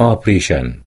operation.